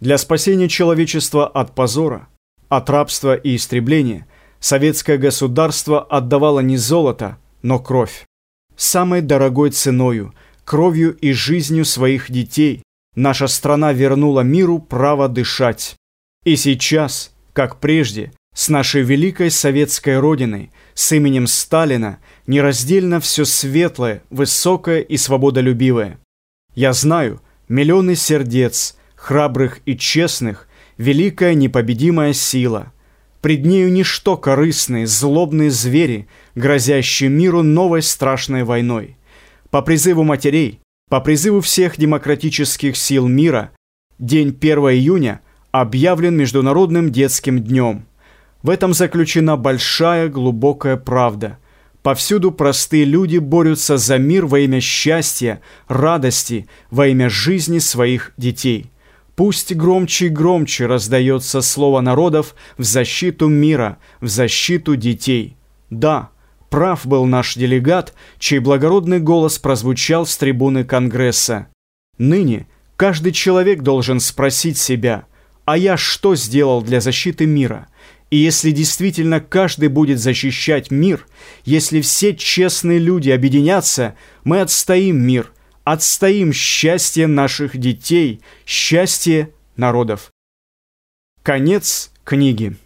Для спасения человечества от позора, от рабства и истребления советское государство отдавало не золото, но кровь. Самой дорогой ценою, кровью и жизнью своих детей наша страна вернула миру право дышать. И сейчас, как прежде, с нашей великой советской родиной, с именем Сталина, нераздельно все светлое, высокое и свободолюбивое. Я знаю, миллионы сердец, храбрых и честных, великая непобедимая сила. Пред нею ничто корыстные, злобные звери, грозящие миру новой страшной войной. По призыву матерей, по призыву всех демократических сил мира, день 1 июня объявлен Международным детским днем. В этом заключена большая глубокая правда. Повсюду простые люди борются за мир во имя счастья, радости, во имя жизни своих детей. Пусть громче и громче раздается слово народов в защиту мира, в защиту детей. Да, прав был наш делегат, чей благородный голос прозвучал с трибуны Конгресса. Ныне каждый человек должен спросить себя, а я что сделал для защиты мира? И если действительно каждый будет защищать мир, если все честные люди объединятся, мы отстоим мир – отстоим счастье наших детей, счастье народов. Конец книги.